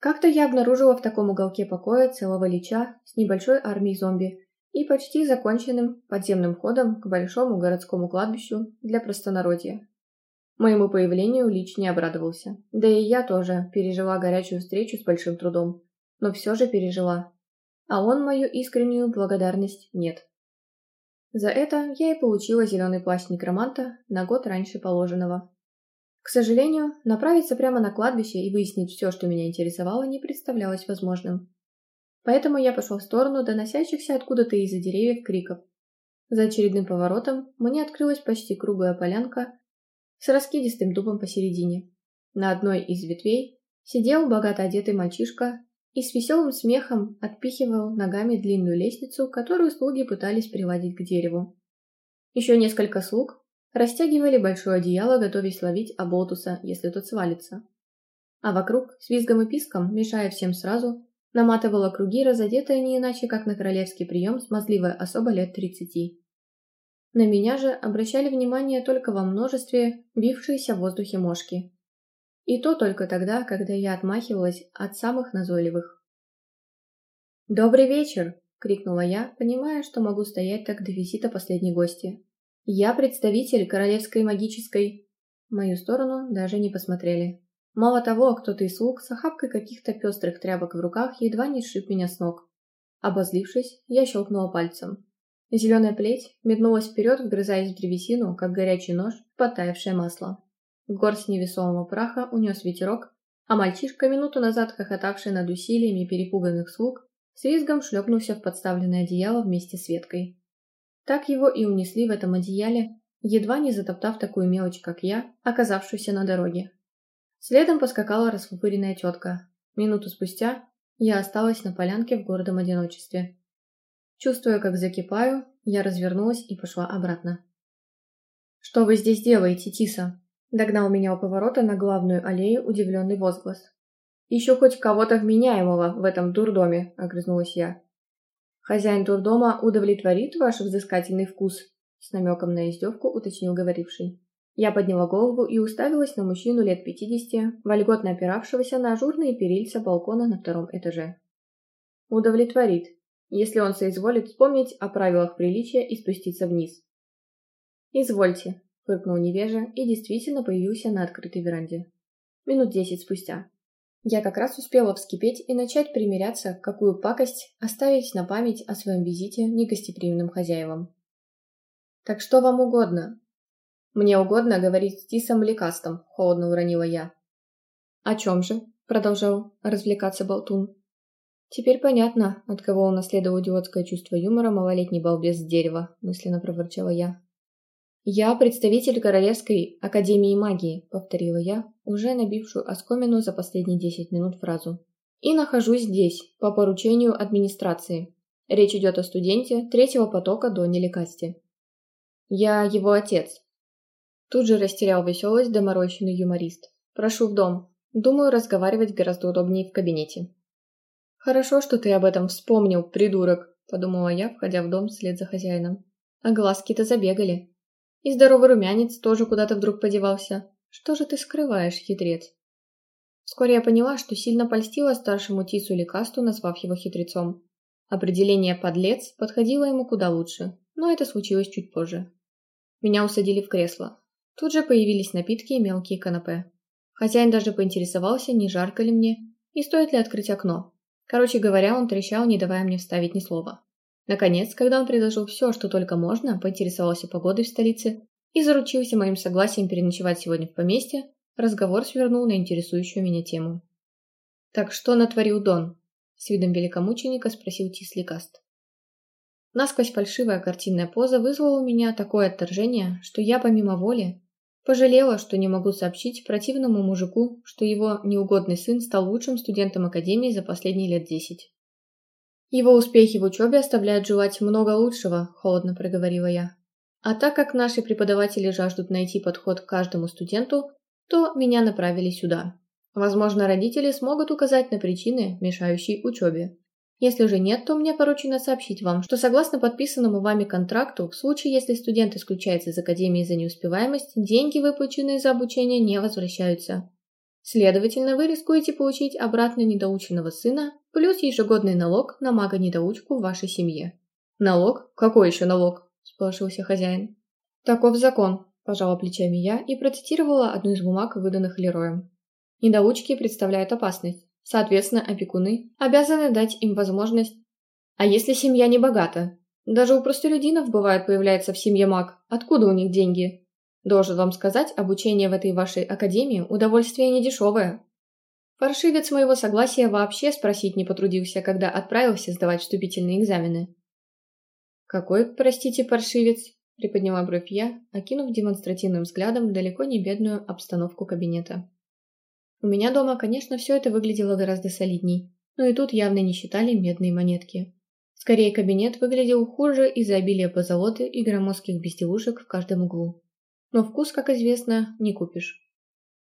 Как-то я обнаружила в таком уголке покоя целого лича с небольшой армией зомби и почти законченным подземным ходом к большому городскому кладбищу для простонародья. Моему появлению Лич не обрадовался. Да и я тоже пережила горячую встречу с большим трудом. Но все же пережила. А он мою искреннюю благодарность нет. За это я и получила зеленый плащ некроманта на год раньше положенного. К сожалению, направиться прямо на кладбище и выяснить все, что меня интересовало, не представлялось возможным. Поэтому я пошел в сторону доносящихся откуда-то из-за деревьев криков. За очередным поворотом мне открылась почти круглая полянка с раскидистым дубом посередине. На одной из ветвей сидел богато одетый мальчишка и с веселым смехом отпихивал ногами длинную лестницу, которую слуги пытались приводить к дереву. Еще несколько слуг растягивали большое одеяло, готовясь ловить оболтуса, если тот свалится. А вокруг, с визгом и писком, мешая всем сразу, наматывала круги, разодетая не иначе, как на королевский прием смазливая особа лет тридцати. На меня же обращали внимание только во множестве бившиеся в воздухе мошки. И то только тогда, когда я отмахивалась от самых назойливых. «Добрый вечер!» — крикнула я, понимая, что могу стоять так до визита последней гости. «Я представитель королевской магической...» Мою сторону даже не посмотрели. Мало того, кто-то из слуг с охапкой каких-то пестрых тряпок в руках едва не сшиб меня с ног. Обозлившись, я щелкнула пальцем. Зеленая плеть метнулась вперед, вгрызаясь в древесину, как горячий нож в потаявшее масло. Горсть невесомого праха унес ветерок, а мальчишка, минуту назад хохотавший над усилиями перепуганных слуг, с визгом шлепнулся в подставленное одеяло вместе с веткой. Так его и унесли в этом одеяле, едва не затоптав такую мелочь, как я, оказавшуюся на дороге. Следом поскакала расфуфыренная тетка. Минуту спустя я осталась на полянке в гордом одиночестве. Чувствуя, как закипаю, я развернулась и пошла обратно. «Что вы здесь делаете, Тиса?» Догнал меня у поворота на главную аллею удивленный возглас. «Еще хоть кого-то вменяемого в этом дурдоме», — огрызнулась я. «Хозяин дурдома удовлетворит ваш взыскательный вкус?» С намеком на издевку уточнил говоривший. Я подняла голову и уставилась на мужчину лет пятидесяти, вольготно опиравшегося на ажурные перильца балкона на втором этаже. «Удовлетворит», если он соизволит вспомнить о правилах приличия и спуститься вниз. «Извольте», — фыркнул невежа и действительно появился на открытой веранде. Минут десять спустя. Я как раз успела вскипеть и начать примиряться, какую пакость оставить на память о своем визите негостеприимным хозяевам. «Так что вам угодно?» «Мне угодно говорить с Тисом Лекастом», — холодно уронила я. «О чем же?» — продолжал развлекаться Болтун. «Теперь понятно, от кого унаследовал идиотское чувство юмора малолетний балбес с дерева», – мысленно проворчала я. «Я представитель Королевской Академии Магии», – повторила я, уже набившую оскомину за последние десять минут фразу. «И нахожусь здесь, по поручению администрации. Речь идет о студенте третьего потока до Нелекасти. Я его отец». Тут же растерял веселость доморощенный юморист. «Прошу в дом. Думаю, разговаривать гораздо удобнее в кабинете». «Хорошо, что ты об этом вспомнил, придурок», — подумала я, входя в дом вслед за хозяином. А глазки-то забегали. И здоровый румянец тоже куда-то вдруг подевался. Что же ты скрываешь, хитрец? Вскоре я поняла, что сильно польстила старшему Тису Лекасту, назвав его хитрецом. Определение «подлец» подходило ему куда лучше, но это случилось чуть позже. Меня усадили в кресло. Тут же появились напитки и мелкие канапе. Хозяин даже поинтересовался, не жарко ли мне и стоит ли открыть окно, Короче говоря, он трещал, не давая мне вставить ни слова. Наконец, когда он предложил все, что только можно, поинтересовался погодой в столице и заручился моим согласием переночевать сегодня в поместье, разговор свернул на интересующую меня тему. «Так что натворил Дон?» – с видом великомученика спросил Тисликаст. Насквозь фальшивая картинная поза вызвала у меня такое отторжение, что я помимо воли Пожалела, что не могу сообщить противному мужику, что его неугодный сын стал лучшим студентом Академии за последние лет десять. «Его успехи в учебе оставляют желать много лучшего», – холодно проговорила я. А так как наши преподаватели жаждут найти подход к каждому студенту, то меня направили сюда. Возможно, родители смогут указать на причины, мешающие учебе. Если же нет, то мне поручено сообщить вам, что согласно подписанному вами контракту, в случае, если студент исключается из академии за неуспеваемость, деньги, выплаченные за обучение, не возвращаются. Следовательно, вы рискуете получить обратно недоученного сына, плюс ежегодный налог на мага-недоучку в вашей семье. Налог? Какой еще налог? – сполошился хозяин. «Таков закон», – пожала плечами я и процитировала одну из бумаг, выданных Лероем. «Недоучки представляют опасность. Соответственно, опекуны обязаны дать им возможность... А если семья не богата? Даже у простолюдинов бывает появляется в семье маг. Откуда у них деньги? Должен вам сказать, обучение в этой вашей академии – удовольствие недешевое. Паршивец моего согласия вообще спросить не потрудился, когда отправился сдавать вступительные экзамены. «Какой, простите, паршивец?» – приподняла бровь я, окинув демонстративным взглядом далеко не бедную обстановку кабинета. У меня дома, конечно, все это выглядело гораздо солидней, но и тут явно не считали медные монетки. Скорее, кабинет выглядел хуже из-за обилия позолоты и громоздких безделушек в каждом углу. Но вкус, как известно, не купишь.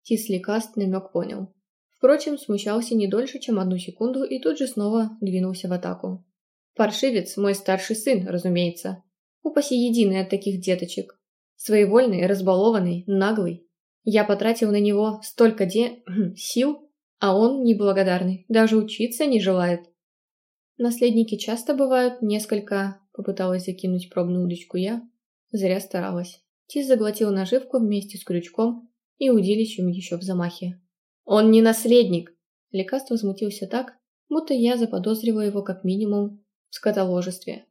Тисли Каст намек понял. Впрочем, смущался не дольше, чем одну секунду и тут же снова двинулся в атаку. Паршивец – мой старший сын, разумеется. Упаси единый от таких деточек. Своевольный, разбалованный, наглый. Я потратил на него столько де... [CLEARS THROAT] сил, а он неблагодарный, даже учиться не желает. Наследники часто бывают несколько... Попыталась закинуть пробную удочку я. Зря старалась. Тис заглотил наживку вместе с крючком и удилищем еще в замахе. «Он не наследник!» Лекаст возмутился так, будто я заподозрила его как минимум в скотоложестве.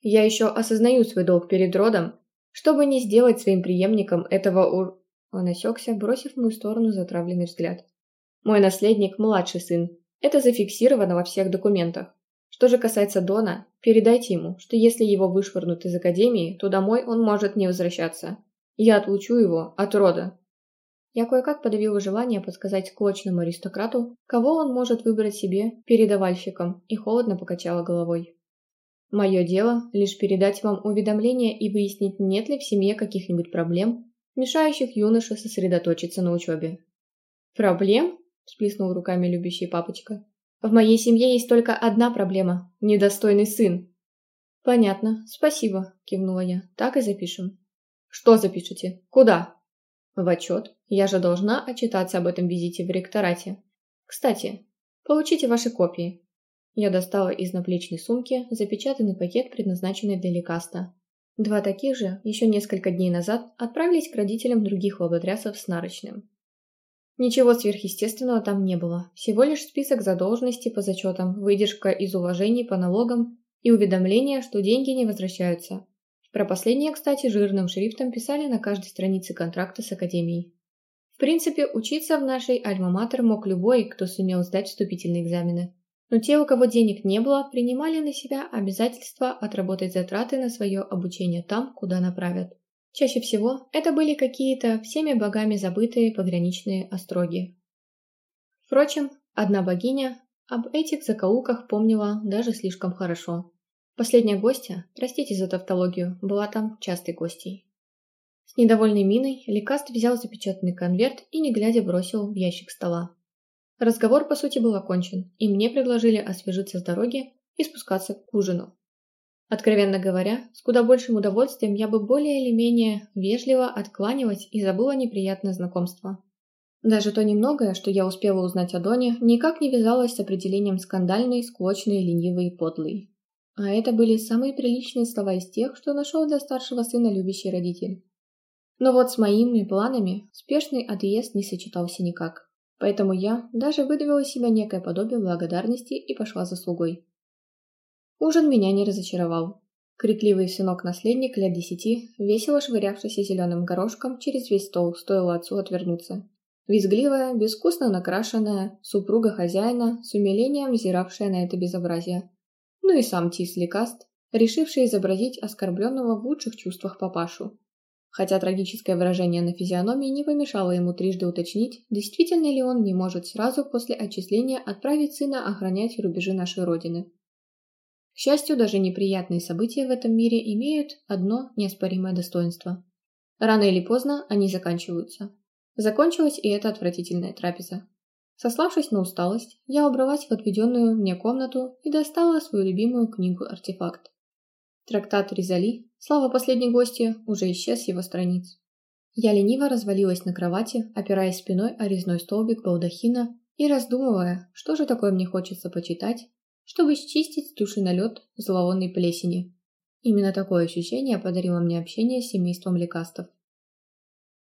Я еще осознаю свой долг перед родом, чтобы не сделать своим преемником этого ур... Он осекся, бросив в мою сторону затравленный взгляд. Мой наследник – младший сын. Это зафиксировано во всех документах. Что же касается Дона, передайте ему, что если его вышвырнут из академии, то домой он может не возвращаться. Я отлучу его от рода. Я кое-как подавила желание подсказать склочному аристократу, кого он может выбрать себе передавальщиком, и холодно покачала головой. Мое дело – лишь передать вам уведомление и выяснить, нет ли в семье каких-нибудь проблем, мешающих юноше сосредоточиться на учебе. «Проблем?» – всплеснул руками любящий папочка. «В моей семье есть только одна проблема – недостойный сын». «Понятно, спасибо», – кивнула я. «Так и запишем». «Что запишете? Куда?» В отчет. Я же должна отчитаться об этом визите в ректорате. Кстати, получите ваши копии. Я достала из наплечной сумки запечатанный пакет, предназначенный для лекаста. Два таких же, еще несколько дней назад, отправились к родителям других лоботрясов с нарочным. Ничего сверхъестественного там не было, всего лишь список задолженностей по зачетам, выдержка из уважений по налогам и уведомление, что деньги не возвращаются. Про последнее, кстати, жирным шрифтом писали на каждой странице контракта с Академией. В принципе, учиться в нашей альма-матер мог любой, кто сумел сдать вступительные экзамены. Но те, у кого денег не было, принимали на себя обязательство отработать затраты на свое обучение там, куда направят. Чаще всего это были какие-то всеми богами забытые пограничные остроги. Впрочем, одна богиня об этих закоулках помнила даже слишком хорошо. Последняя гостья, простите за тавтологию, была там частой гостьей. С недовольной миной Лекаст взял запечатанный конверт и, не глядя, бросил в ящик стола. Разговор, по сути, был окончен, и мне предложили освежиться с дороги и спускаться к ужину. Откровенно говоря, с куда большим удовольствием я бы более или менее вежливо откланивать и забыла неприятное знакомство. Даже то немногое, что я успела узнать о Доне, никак не вязалось с определением скандальной, склочной, ленивой и подлой. А это были самые приличные слова из тех, что нашел для старшего сына любящий родитель. Но вот с моими планами спешный отъезд не сочетался никак. Поэтому я даже выдавила из себя некое подобие благодарности и пошла за слугой. Ужин меня не разочаровал. Крикливый сынок-наследник лет десяти, весело швырявшийся зеленым горошком через весь стол, стоило отцу отвернуться. Визгливая, безвкусно накрашенная, супруга хозяина, с умилением взиравшая на это безобразие ну и сам Тис Лекаст, решивший изобразить оскорбленного в лучших чувствах папашу. Хотя трагическое выражение на физиономии не помешало ему трижды уточнить, действительно ли он не может сразу после отчисления отправить сына охранять рубежи нашей Родины. К счастью, даже неприятные события в этом мире имеют одно неоспоримое достоинство. Рано или поздно они заканчиваются. Закончилась и эта отвратительная трапеза. Сославшись на усталость, я убралась в отведенную мне комнату и достала свою любимую книгу-артефакт. Трактат Ризали, слава последней гости, уже исчез с его страниц. Я лениво развалилась на кровати, опираясь спиной о резной столбик балдахина и раздумывая, что же такое мне хочется почитать, чтобы счистить с души налет зловонной плесени. Именно такое ощущение подарило мне общение с семейством лекастов.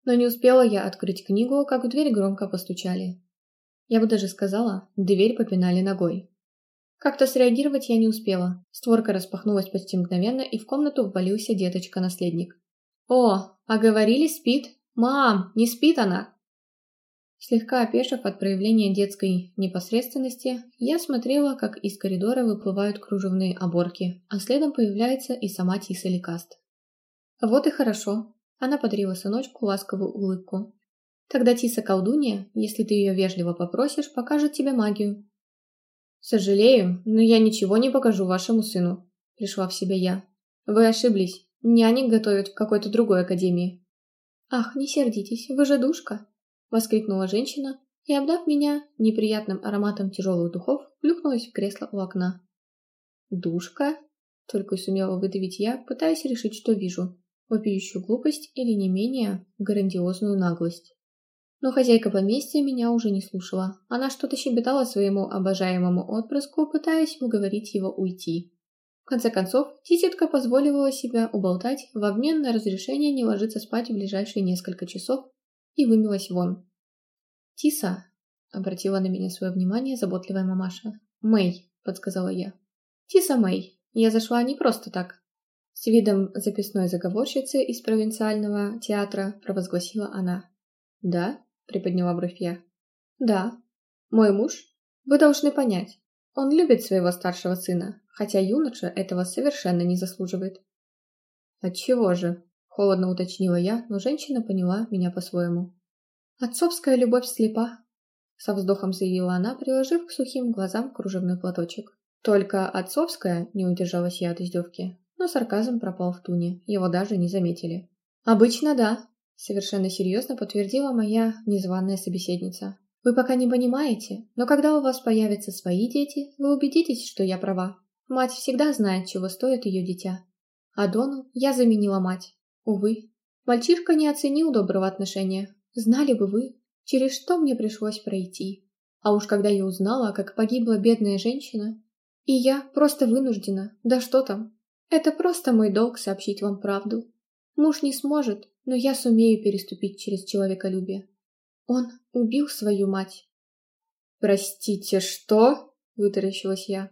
Но не успела я открыть книгу, как в дверь громко постучали. Я бы даже сказала, дверь попинали ногой. Как-то среагировать я не успела. Створка распахнулась почти мгновенно, и в комнату ввалился деточка-наследник. «О, а говорили, спит? Мам, не спит она!» Слегка опешив от проявления детской непосредственности, я смотрела, как из коридора выплывают кружевные оборки, а следом появляется и сама Тиса Лекаст. «Вот и хорошо», — она подарила сыночку ласковую улыбку. «Тогда Тиса колдунья, если ты ее вежливо попросишь, покажет тебе магию, «Сожалею, но я ничего не покажу вашему сыну», – пришла в себя я. «Вы ошиблись. Нянек готовят в какой-то другой академии». «Ах, не сердитесь, вы же душка!» – воскликнула женщина и, обдав меня неприятным ароматом тяжелых духов, плюхнулась в кресло у окна. «Душка?» – только сумела выдавить я, пытаясь решить, что вижу. Вопиющую глупость или не менее грандиозную наглость. Но хозяйка поместья меня уже не слушала. Она что-то щебетала своему обожаемому отпрыску, пытаясь уговорить его уйти. В конце концов, титетка позволила себя уболтать в обмен на разрешение не ложиться спать в ближайшие несколько часов и вымилась вон. «Тиса», — обратила на меня свое внимание заботливая мамаша. «Мэй», — подсказала я. «Тиса Мэй, я зашла не просто так». С видом записной заговорщицы из провинциального театра провозгласила она. «Да?» Приподняла бровь я. Да, мой муж, вы должны понять, он любит своего старшего сына, хотя юноша этого совершенно не заслуживает. Отчего же? Холодно уточнила я, но женщина поняла меня по-своему. Отцовская любовь слепа, со вздохом заявила она, приложив к сухим глазам кружевной платочек. Только отцовская, не удержалась я от издевки, но сарказм пропал в туне, его даже не заметили. Обычно да, Совершенно серьезно подтвердила моя незваная собеседница. Вы пока не понимаете, но когда у вас появятся свои дети, вы убедитесь, что я права. Мать всегда знает, чего стоит ее дитя. А Дону я заменила мать. Увы. Мальчишка не оценил доброго отношения. Знали бы вы, через что мне пришлось пройти. А уж когда я узнала, как погибла бедная женщина, и я просто вынуждена, да что там, это просто мой долг сообщить вам правду. Муж не сможет, но я сумею переступить через человеколюбие. Он убил свою мать. «Простите, что?» – вытаращилась я.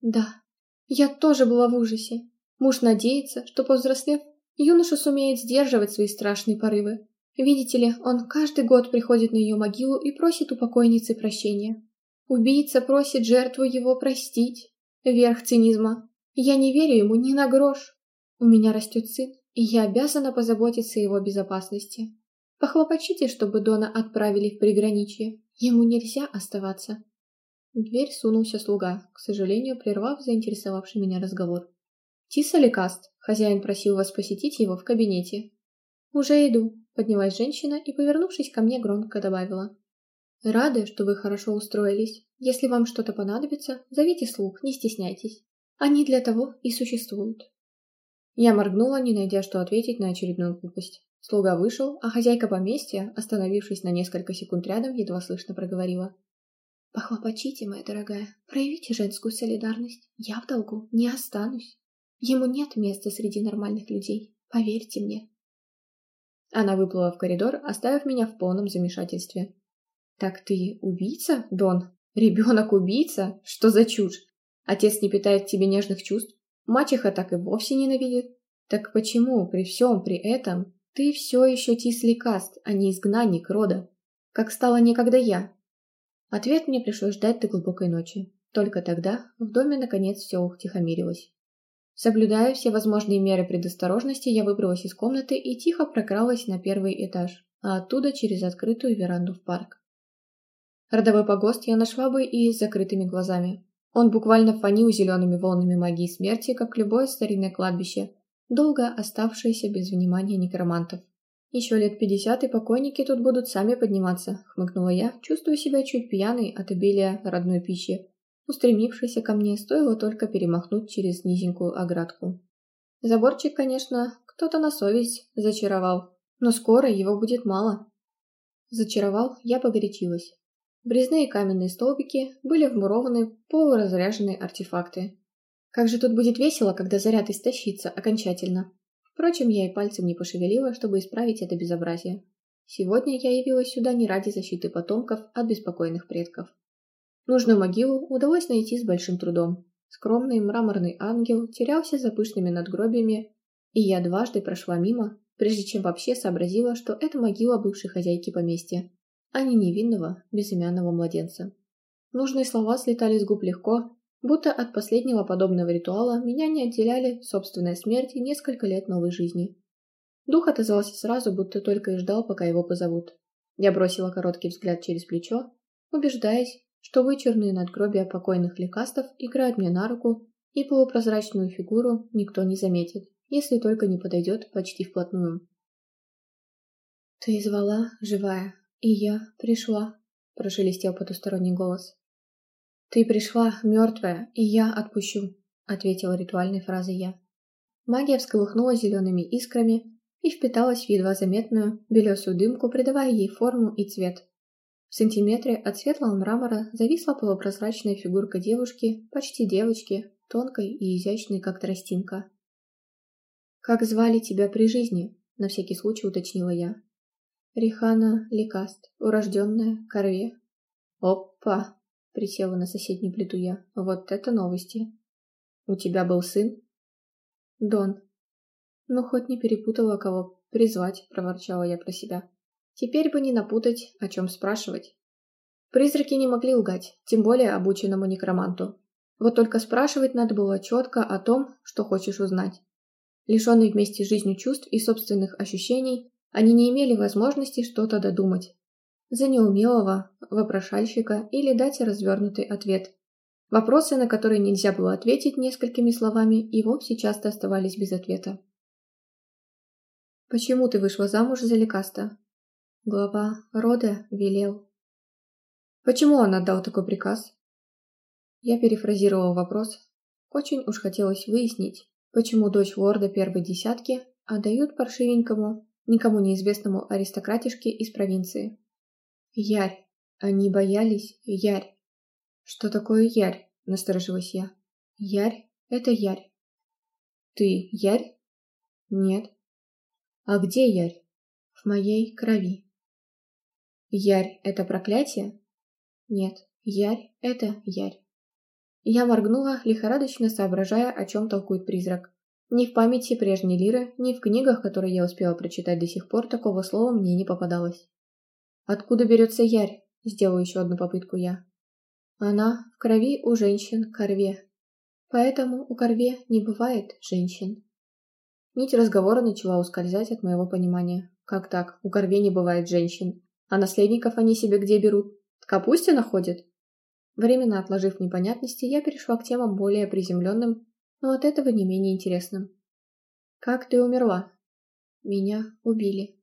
«Да, я тоже была в ужасе. Муж надеется, что, повзрослев, юноша сумеет сдерживать свои страшные порывы. Видите ли, он каждый год приходит на ее могилу и просит у покойницы прощения. Убийца просит жертву его простить. Верх цинизма. Я не верю ему ни на грош. У меня растет сын, и я обязана позаботиться о его безопасности. Похлопочите, чтобы Дона отправили в приграничье. Ему нельзя оставаться. В дверь сунулся слуга, к сожалению, прервав заинтересовавший меня разговор. «Тиса Лекаст, хозяин просил вас посетить его в кабинете». «Уже иду», — поднялась женщина и, повернувшись ко мне, громко добавила. «Рады, что вы хорошо устроились. Если вам что-то понадобится, зовите слуг, не стесняйтесь. Они для того и существуют». Я моргнула, не найдя, что ответить на очередную глупость. Слуга вышел, а хозяйка поместья, остановившись на несколько секунд рядом, едва слышно проговорила. «Похлопочите, моя дорогая, проявите женскую солидарность. Я в долгу не останусь. Ему нет места среди нормальных людей, поверьте мне». Она выплыла в коридор, оставив меня в полном замешательстве. «Так ты убийца, Дон? Ребенок-убийца? Что за чушь? Отец не питает тебе нежных чувств? Мачеха так и вовсе ненавидит. Так почему при всем при этом ты все еще Тисли Каст, а не изгнанник рода, как стала некогда я? Ответ мне пришлось ждать до глубокой ночи. Только тогда в доме наконец все утихомирилось. Соблюдая все возможные меры предосторожности, я выбралась из комнаты и тихо прокралась на первый этаж, а оттуда через открытую веранду в парк. Родовой погост я нашла бы и с закрытыми глазами. Он буквально фонил зелеными волнами магии смерти, как любое старинное кладбище, долго оставшееся без внимания некромантов. «Еще лет пятьдесят, и покойники тут будут сами подниматься», — хмыкнула я, чувствуя себя чуть пьяной от обилия родной пищи, устремившейся ко мне, стоило только перемахнуть через низенькую оградку. Заборчик, конечно, кто-то на совесть зачаровал, но скоро его будет мало. Зачаровал, я погорячилась. Брезные каменные столбики были вмурованы полуразряженные артефакты. Как же тут будет весело, когда заряд истощится окончательно. Впрочем, я и пальцем не пошевелила, чтобы исправить это безобразие. Сегодня я явилась сюда не ради защиты потомков от беспокойных предков. Нужную могилу удалось найти с большим трудом. Скромный мраморный ангел терялся за пышными надгробиями, и я дважды прошла мимо, прежде чем вообще сообразила, что это могила бывшей хозяйки поместья, а не невинного, безымянного младенца. Нужные слова слетали с губ легко, Будто от последнего подобного ритуала меня не отделяли собственная смерть и несколько лет новой жизни. Дух отозвался сразу, будто только и ждал, пока его позовут. Я бросила короткий взгляд через плечо, убеждаясь, что вычурные надгробия покойных лекастов играют мне на руку, и полупрозрачную фигуру никто не заметит, если только не подойдет почти вплотную. «Ты звала, живая, и я пришла», – прошелестел потусторонний голос. «Ты пришла, мертвая, и я отпущу», — ответила ритуальной фразой я. Магия всколыхнула зелеными искрами и впиталась в едва заметную белесую дымку, придавая ей форму и цвет. В сантиметре от светлого мрамора зависла полупрозрачная фигурка девушки, почти девочки, тонкой и изящной, как тростинка. «Как звали тебя при жизни?» — на всякий случай уточнила я. «Рихана Ликаст, урожденная Корве». «Опа!» Присела на соседнюю плиту я. Вот это новости. У тебя был сын? Дон. Ну, хоть не перепутала кого призвать, проворчала я про себя. Теперь бы не напутать, о чем спрашивать. Призраки не могли лгать, тем более обученному некроманту. Вот только спрашивать надо было четко о том, что хочешь узнать. Лишенные вместе с жизнью чувств и собственных ощущений, они не имели возможности что-то додумать за неумелого вопрошальщика или дать развернутый ответ. Вопросы, на которые нельзя было ответить несколькими словами, и вовсе часто оставались без ответа. «Почему ты вышла замуж за Лекаста?» Глава рода велел. «Почему он отдал такой приказ?» Я перефразировал вопрос. Очень уж хотелось выяснить, почему дочь лорда первой десятки отдают паршивенькому, никому неизвестному аристократишке из провинции. Ярь. Они боялись Ярь. Что такое Ярь? Насторожилась я. Ярь — это Ярь. Ты Ярь? Нет. А где Ярь? В моей крови. Ярь — это проклятие? Нет. Ярь — это Ярь. Я моргнула, лихорадочно соображая, о чем толкует призрак. Ни в памяти прежней Лиры, ни в книгах, которые я успела прочитать до сих пор, такого слова мне не попадалось. Откуда берется ярь? Сделаю еще одну попытку я. Она в крови у женщин корве. Поэтому у корве не бывает женщин. Нить разговора начала ускользать от моего понимания. Как так? У корве не бывает женщин. А наследников они себе где берут? Капусте находят? Временно отложив непонятности, я перешла к темам более приземленным, но от этого не менее интересным. «Как ты умерла?» «Меня убили».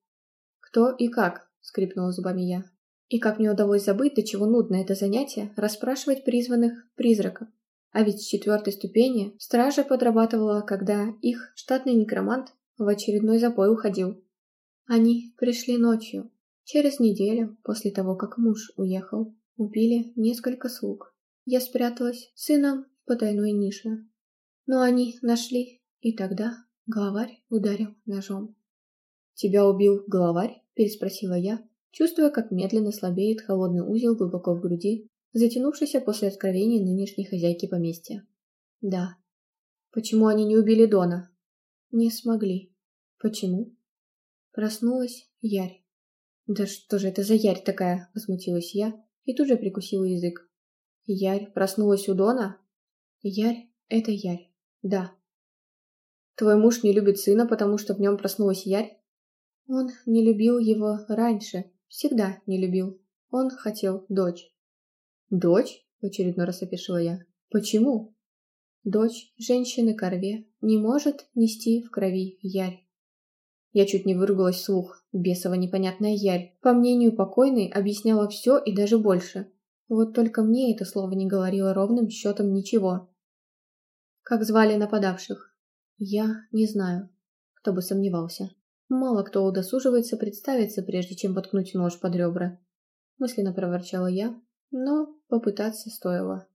«Кто и как?» скрипнула зубами я. И как мне удалось забыть, до чего нудно это занятие, расспрашивать призванных призраков. А ведь с четвертой ступени стража подрабатывала, когда их штатный некромант в очередной запой уходил. Они пришли ночью, через неделю после того, как муж уехал. Убили несколько слуг. Я спряталась с сыном в потайной нише. Но они нашли, и тогда главарь ударил ножом. «Тебя убил главарь?» переспросила я, чувствуя, как медленно слабеет холодный узел глубоко в груди, затянувшийся после откровения нынешней хозяйки поместья. Да. Почему они не убили Дона? Не смогли. Почему? Проснулась Ярь. Да что же это за Ярь такая? Возмутилась я и тут же прикусила язык. Ярь проснулась у Дона? Ярь — это Ярь. Да. Твой муж не любит сына, потому что в нем проснулась Ярь? Он не любил его раньше, всегда не любил. Он хотел дочь. Дочь? В очередной раз опешила я. Почему? Дочь женщины Корве не может нести в крови Ярь. Я чуть не выругалась вслух. Бесова непонятная Ярь, по мнению покойной, объясняла все и даже больше. Вот только мне это слово не говорило ровным счетом ничего. Как звали нападавших? Я не знаю. Кто бы сомневался. Мало кто удосуживается представиться, прежде чем воткнуть нож под ребра. Мысленно проворчала я, но попытаться стоило.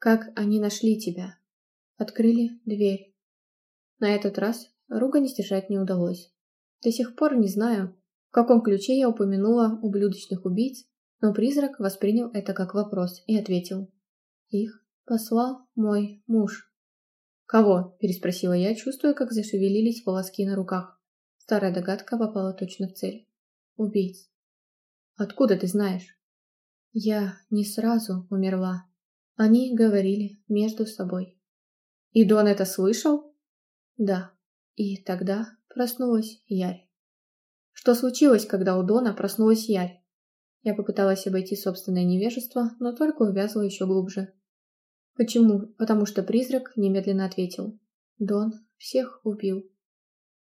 Как они нашли тебя? Открыли дверь. На этот раз ругань сдержать не удалось. До сих пор не знаю, в каком ключе я упомянула ублюдочных убийц, но призрак воспринял это как вопрос и ответил. Их послал мой муж. «Кого?» – переспросила я, чувствуя, как зашевелились волоски на руках. Старая догадка попала точно в цель. «Убийц». «Откуда ты знаешь?» «Я не сразу умерла. Они говорили между собой». «И Дон это слышал?» «Да. И тогда проснулась Ярь». «Что случилось, когда у Дона проснулась Ярь?» Я попыталась обойти собственное невежество, но только увязла еще глубже. Почему? Потому что призрак немедленно ответил. Дон всех убил.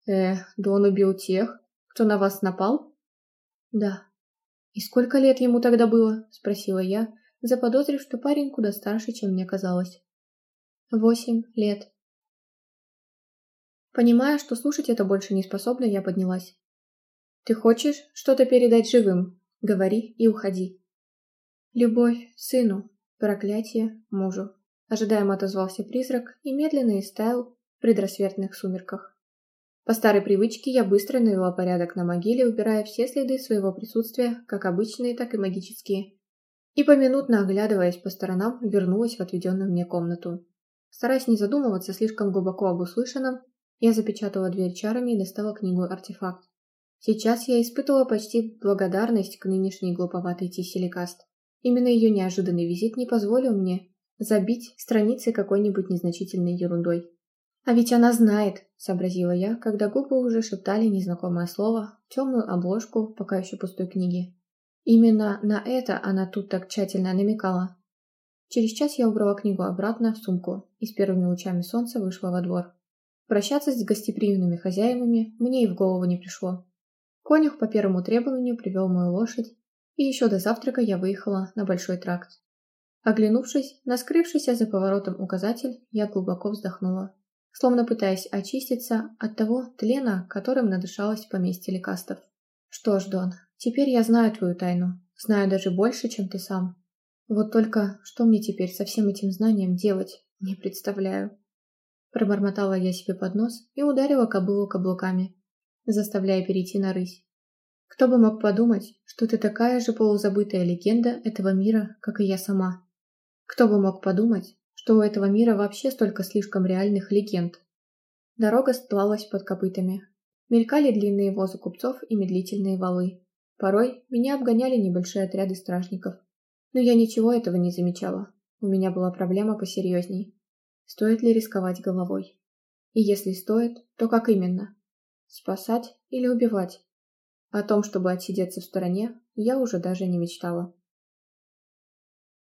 Э, Дон убил тех, кто на вас напал? Да. И сколько лет ему тогда было? Спросила я, заподозрив, что парень куда старше, чем мне казалось. Восемь лет. Понимая, что слушать это больше не способна, я поднялась. «Ты хочешь что-то передать живым? Говори и уходи». «Любовь сыну, проклятие мужу». Ожидаемо отозвался призрак и медленно истаял в предрассветных сумерках. По старой привычке я быстро навела порядок на могиле, убирая все следы своего присутствия, как обычные, так и магические. И поминутно оглядываясь по сторонам, вернулась в отведенную мне комнату. Стараясь не задумываться слишком глубоко об услышанном, я запечатала дверь чарами и достала книгу-артефакт. Сейчас я испытывала почти благодарность к нынешней глуповатой Тиселикаст. Именно ее неожиданный визит не позволил мне забить страницы какой-нибудь незначительной ерундой. «А ведь она знает», — сообразила я, когда губы уже шептали незнакомое слово темную обложку пока еще пустой книги. Именно на это она тут так тщательно намекала. Через час я убрала книгу обратно в сумку и с первыми лучами солнца вышла во двор. Прощаться с гостеприимными хозяевами мне и в голову не пришло. Конюх по первому требованию привел мою лошадь, и еще до завтрака я выехала на большой тракт. Оглянувшись на скрывшийся за поворотом указатель, я глубоко вздохнула, словно пытаясь очиститься от того тлена, которым надышалась поместье лекастов. «Что ж, Дон, теперь я знаю твою тайну, знаю даже больше, чем ты сам. Вот только что мне теперь со всем этим знанием делать, не представляю». Пробормотала я себе под нос и ударила кобылу каблуками, заставляя перейти на рысь. Кто бы мог подумать, что ты такая же полузабытая легенда этого мира, как и я сама. Кто бы мог подумать, что у этого мира вообще столько слишком реальных легенд. Дорога стлалась под копытами. Мелькали длинные возы купцов и медлительные валы. Порой меня обгоняли небольшие отряды стражников. Но я ничего этого не замечала. У меня была проблема посерьезней. Стоит ли рисковать головой? И если стоит, то как именно? Спасать или убивать? О том, чтобы отсидеться в стороне, я уже даже не мечтала.